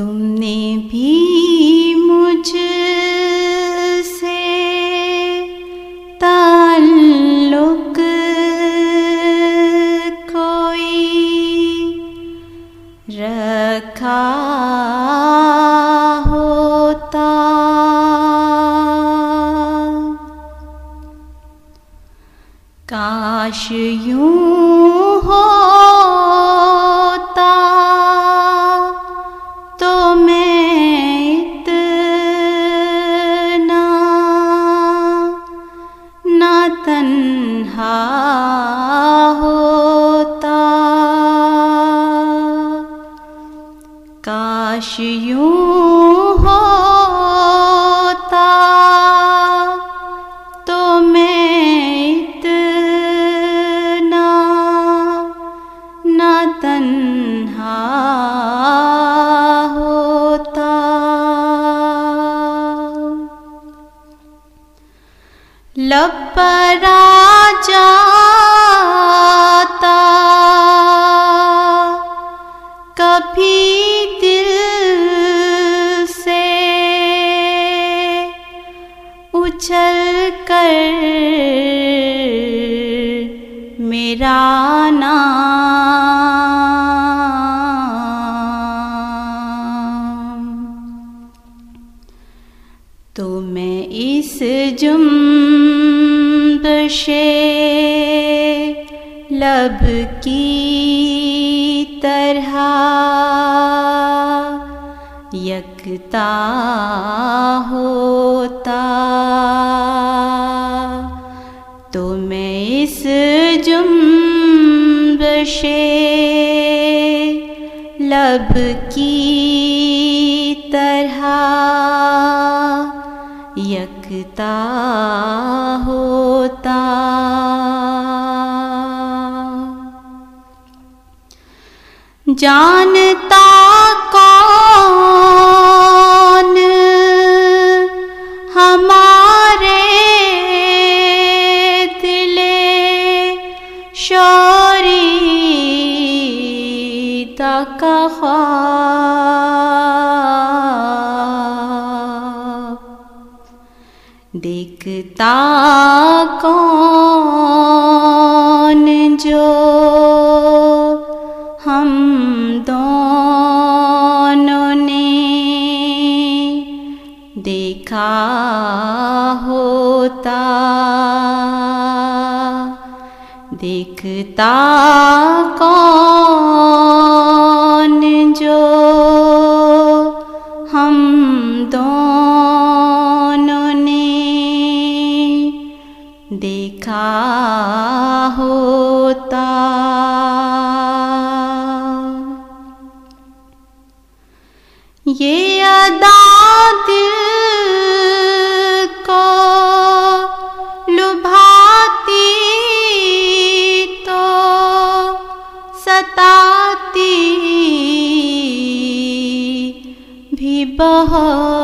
تم نے بھی مجھ سے تعلق کوئی رکھا ہوتا۔ کاش یوں تنہا لب پر جاتا۔ کبھی دل سے اچھل کر میرا نام تو میں اس جنبش لب کی طرح یکتا ہوتا۔ تو میں اس جنبش لب کی طرح یکتا جانتا کون؟ ہمارے دل شوری تک خواب۔ دیکھتا کون جو ہم دونوں نے دیکھا ہوتا دیکھتا کون جو ہم دونوں نے دیکھا ہوتا یہ دل کو لبھاتی تو ستاتی بھی بہت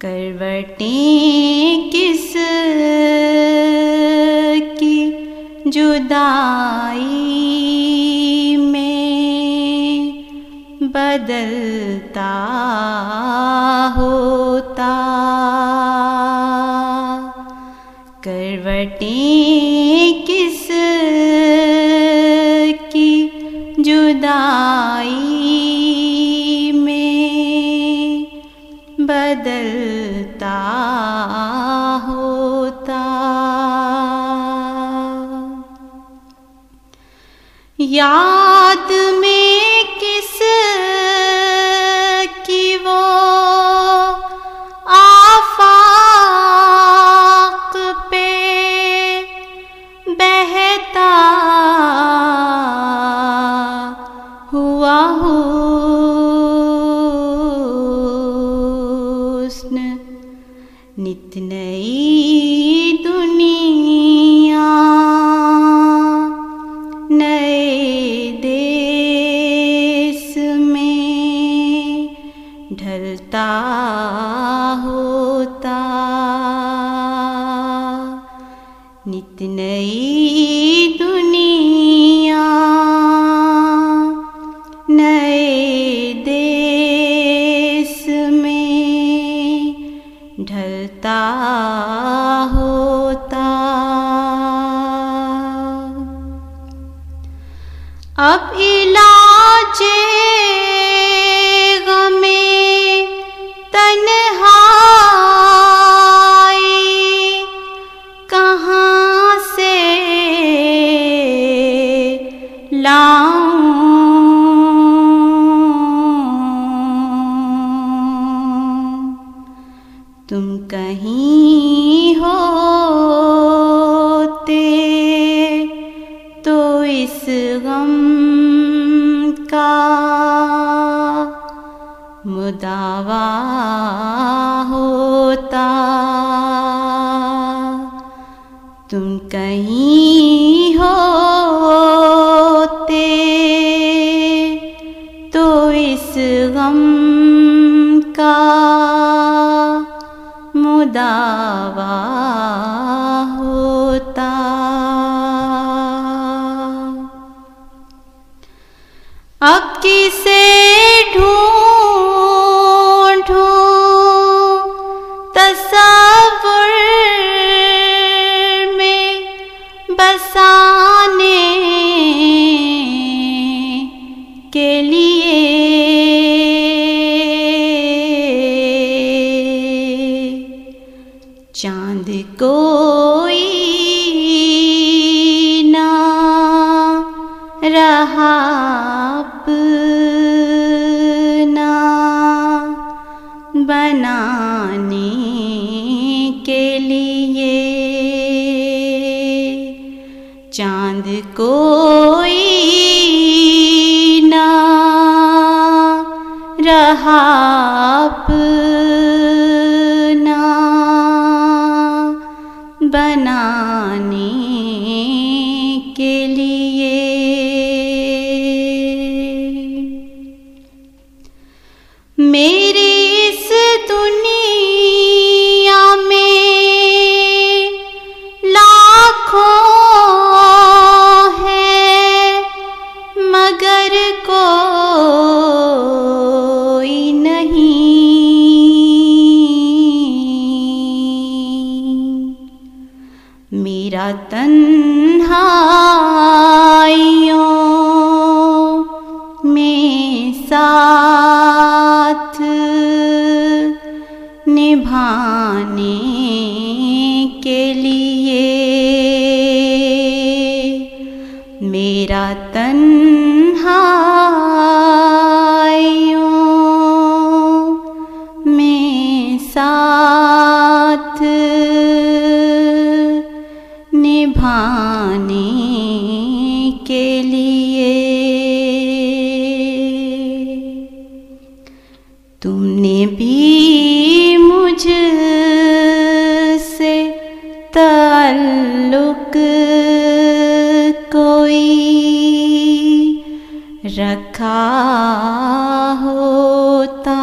کروٹیں کس کی جدائی میں بدلتا ہوتا؟ کروٹیں کس کی جدائی یاد میں کس کی وہ آفاق پہ بہتا ہوا حسن نت نئی نت نئی دنیا نئے دیس میں ڈھلتا ہوتا۔ اب ہوتا۔ تم کہیں ہوتے تو اس غم کا مداوا ہوتا۔ بنانے نبھانے تعلق کوئی رکھا ہوتا